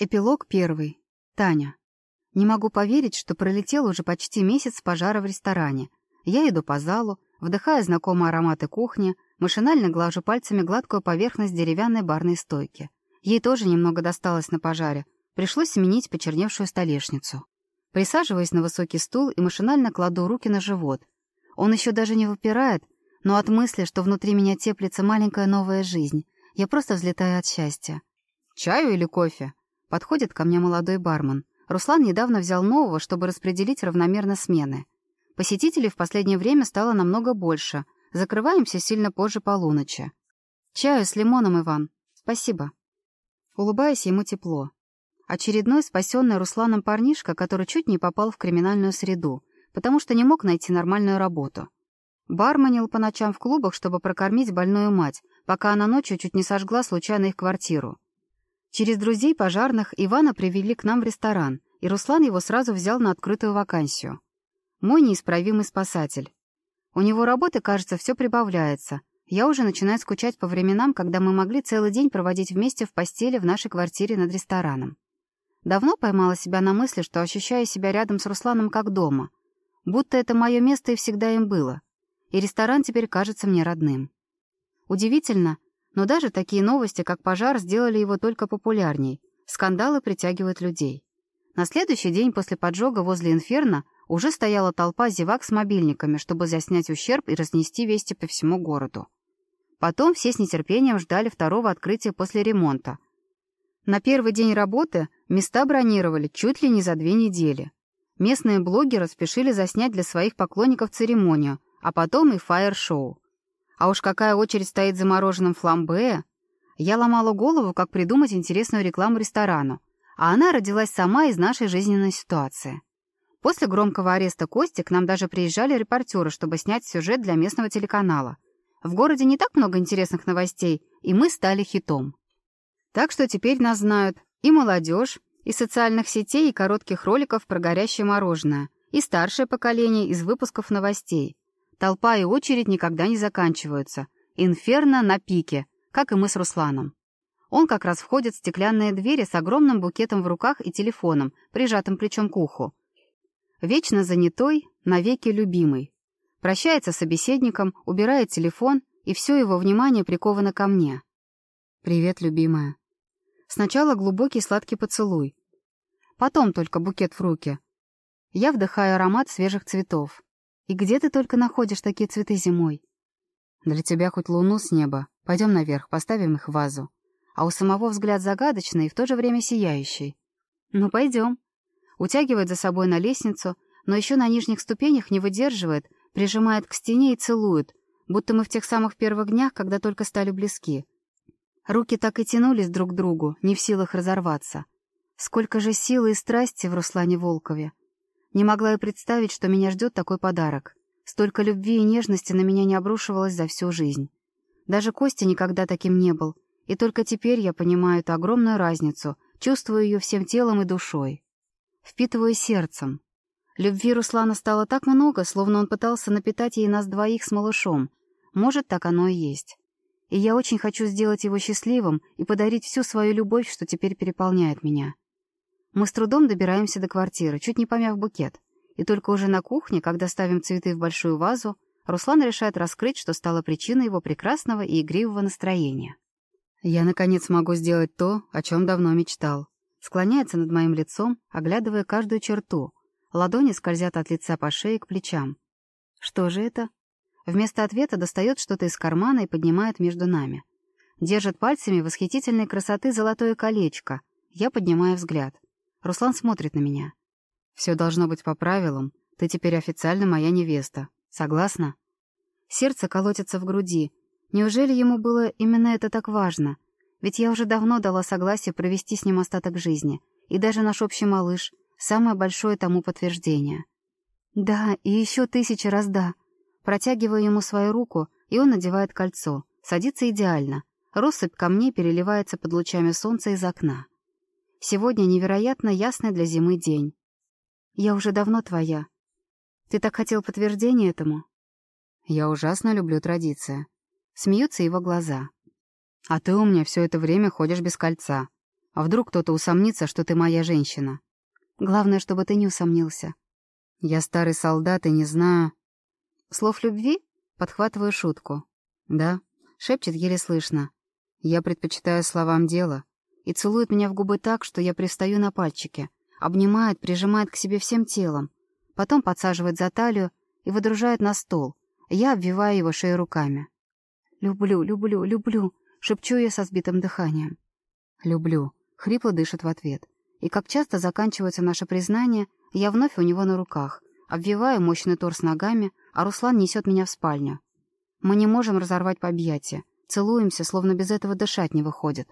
Эпилог первый. Таня. Не могу поверить, что пролетел уже почти месяц пожара в ресторане. Я иду по залу, вдыхая знакомые ароматы кухни, машинально глажу пальцами гладкую поверхность деревянной барной стойки. Ей тоже немного досталось на пожаре. Пришлось сменить почерневшую столешницу. Присаживаюсь на высокий стул и машинально кладу руки на живот. Он еще даже не выпирает, но от мысли, что внутри меня теплится маленькая новая жизнь, я просто взлетаю от счастья. «Чаю или кофе?» Подходит ко мне молодой бармен. Руслан недавно взял нового, чтобы распределить равномерно смены. Посетителей в последнее время стало намного больше. Закрываемся сильно позже полуночи. «Чаю с лимоном, Иван. Спасибо». Улыбаясь ему тепло. Очередной спасенный Русланом парнишка, который чуть не попал в криминальную среду, потому что не мог найти нормальную работу. Барменил по ночам в клубах, чтобы прокормить больную мать, пока она ночью чуть не сожгла случайно их квартиру. Через друзей пожарных Ивана привели к нам в ресторан, и Руслан его сразу взял на открытую вакансию. Мой неисправимый спасатель. У него работы, кажется, все прибавляется. Я уже начинаю скучать по временам, когда мы могли целый день проводить вместе в постели в нашей квартире над рестораном. Давно поймала себя на мысли, что ощущаю себя рядом с Русланом как дома. Будто это мое место и всегда им было. И ресторан теперь кажется мне родным. Удивительно, но даже такие новости, как пожар, сделали его только популярней. Скандалы притягивают людей. На следующий день после поджога возле Инферно уже стояла толпа зевак с мобильниками, чтобы заснять ущерб и разнести вести по всему городу. Потом все с нетерпением ждали второго открытия после ремонта. На первый день работы места бронировали чуть ли не за две недели. Местные блогеры спешили заснять для своих поклонников церемонию, а потом и фаер-шоу. А уж какая очередь стоит за мороженым фламбе. Я ломала голову, как придумать интересную рекламу ресторану, а она родилась сама из нашей жизненной ситуации. После громкого ареста Кости к нам даже приезжали репортеры, чтобы снять сюжет для местного телеканала. В городе не так много интересных новостей, и мы стали хитом. Так что теперь нас знают и молодежь, и социальных сетей, и коротких роликов про горящее мороженое, и старшее поколение из выпусков новостей. Толпа и очередь никогда не заканчиваются. Инферно на пике, как и мы с Русланом. Он как раз входит в стеклянные двери с огромным букетом в руках и телефоном, прижатым плечом к уху. Вечно занятой, навеки любимый. Прощается с собеседником, убирает телефон, и все его внимание приковано ко мне. «Привет, любимая». Сначала глубокий сладкий поцелуй. Потом только букет в руки. Я вдыхаю аромат свежих цветов. И где ты только находишь такие цветы зимой? Для тебя хоть луну с неба. Пойдем наверх, поставим их в вазу. А у самого взгляд загадочный и в то же время сияющий. Ну, пойдем. Утягивает за собой на лестницу, но еще на нижних ступенях не выдерживает, прижимает к стене и целует, будто мы в тех самых первых днях, когда только стали близки. Руки так и тянулись друг к другу, не в силах разорваться. Сколько же силы и страсти в Руслане Волкове. Не могла и представить, что меня ждет такой подарок. Столько любви и нежности на меня не обрушивалось за всю жизнь. Даже Костя никогда таким не был, и только теперь я понимаю эту огромную разницу, чувствую ее всем телом и душой. Впитываю сердцем. Любви Руслана стало так много, словно он пытался напитать ей нас двоих с малышом. Может, так оно и есть. И я очень хочу сделать его счастливым и подарить всю свою любовь, что теперь переполняет меня. Мы с трудом добираемся до квартиры, чуть не помяв букет. И только уже на кухне, когда ставим цветы в большую вазу, Руслан решает раскрыть, что стало причиной его прекрасного и игривого настроения. «Я, наконец, могу сделать то, о чем давно мечтал». Склоняется над моим лицом, оглядывая каждую черту. Ладони скользят от лица по шее к плечам. «Что же это?» Вместо ответа достает что-то из кармана и поднимает между нами. Держит пальцами восхитительной красоты золотое колечко. Я поднимаю взгляд. Руслан смотрит на меня. «Все должно быть по правилам. Ты теперь официально моя невеста. Согласна?» Сердце колотится в груди. Неужели ему было именно это так важно? Ведь я уже давно дала согласие провести с ним остаток жизни. И даже наш общий малыш — самое большое тому подтверждение. «Да, и еще тысячи раз да». Протягиваю ему свою руку, и он надевает кольцо. Садится идеально. Россыпь камней переливается под лучами солнца из окна. Сегодня невероятно ясный для зимы день. Я уже давно твоя. Ты так хотел подтверждения этому? Я ужасно люблю традиции. Смеются его глаза. А ты у меня все это время ходишь без кольца. А вдруг кто-то усомнится, что ты моя женщина? Главное, чтобы ты не усомнился. Я старый солдат и не знаю... Слов любви? Подхватываю шутку. Да, шепчет еле слышно. Я предпочитаю словам дело. И целует меня в губы так, что я пристаю на пальчики. Обнимает, прижимает к себе всем телом. Потом подсаживает за талию и выдружает на стол. Я обвиваю его шею руками. «Люблю, люблю, люблю», — шепчу я со сбитым дыханием. «Люблю», — хрипло дышит в ответ. И как часто заканчивается наше признание, я вновь у него на руках, обвиваю мощный торс ногами, а Руслан несет меня в спальню. Мы не можем разорвать по объятия, целуемся, словно без этого дышать не выходит.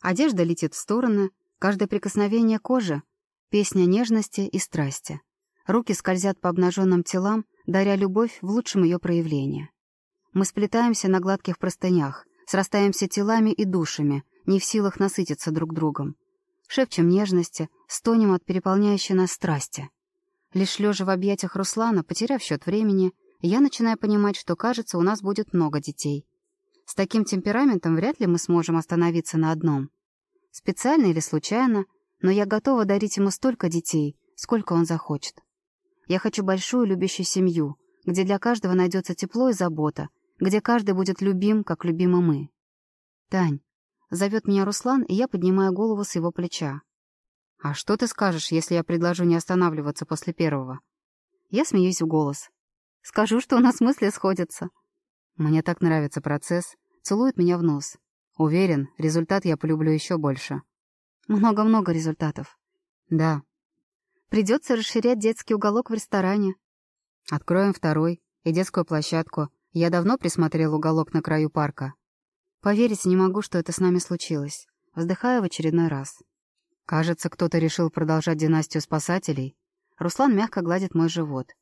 Одежда летит в стороны, каждое прикосновение кожи — песня нежности и страсти. Руки скользят по обнаженным телам, даря любовь в лучшем ее проявлении. Мы сплетаемся на гладких простынях, срастаемся телами и душами, не в силах насытиться друг другом. Шепчем нежности, стонем от переполняющей нас страсти. Лишь лежа в объятиях Руслана, потеряв счет времени, я начинаю понимать, что, кажется, у нас будет много детей. С таким темпераментом вряд ли мы сможем остановиться на одном. Специально или случайно, но я готова дарить ему столько детей, сколько он захочет. Я хочу большую любящую семью, где для каждого найдется тепло и забота, где каждый будет любим, как любимы мы. «Тань», — зовет меня Руслан, и я поднимаю голову с его плеча. «А что ты скажешь, если я предложу не останавливаться после первого?» Я смеюсь в голос. «Скажу, что у нас мысли сходятся». Мне так нравится процесс. Целует меня в нос. Уверен, результат я полюблю еще больше. Много-много результатов. Да. Придется расширять детский уголок в ресторане. Откроем второй и детскую площадку. Я давно присмотрел уголок на краю парка. Поверить не могу, что это с нами случилось. Вздыхаю в очередной раз. Кажется, кто-то решил продолжать династию спасателей. Руслан мягко гладит мой живот.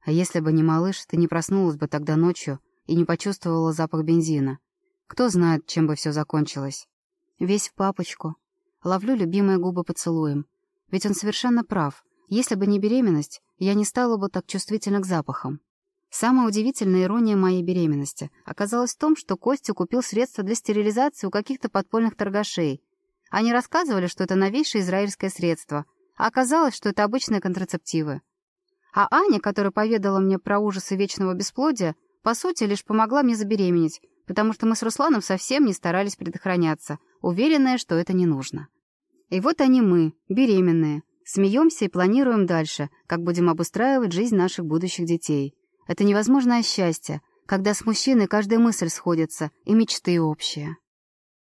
А если бы не малыш, ты не проснулась бы тогда ночью и не почувствовала запах бензина. Кто знает, чем бы все закончилось. Весь в папочку. Ловлю любимые губы поцелуем. Ведь он совершенно прав. Если бы не беременность, я не стала бы так чувствительна к запахам. Самая удивительная ирония моей беременности оказалась в том, что Костя купил средства для стерилизации у каких-то подпольных торгашей, они рассказывали, что это новейшее израильское средство, а оказалось, что это обычные контрацептивы. А Аня, которая поведала мне про ужасы вечного бесплодия, по сути, лишь помогла мне забеременеть, потому что мы с Русланом совсем не старались предохраняться, уверенные, что это не нужно. И вот они мы, беременные, смеемся и планируем дальше, как будем обустраивать жизнь наших будущих детей. Это невозможное счастье, когда с мужчиной каждая мысль сходится и мечты общие.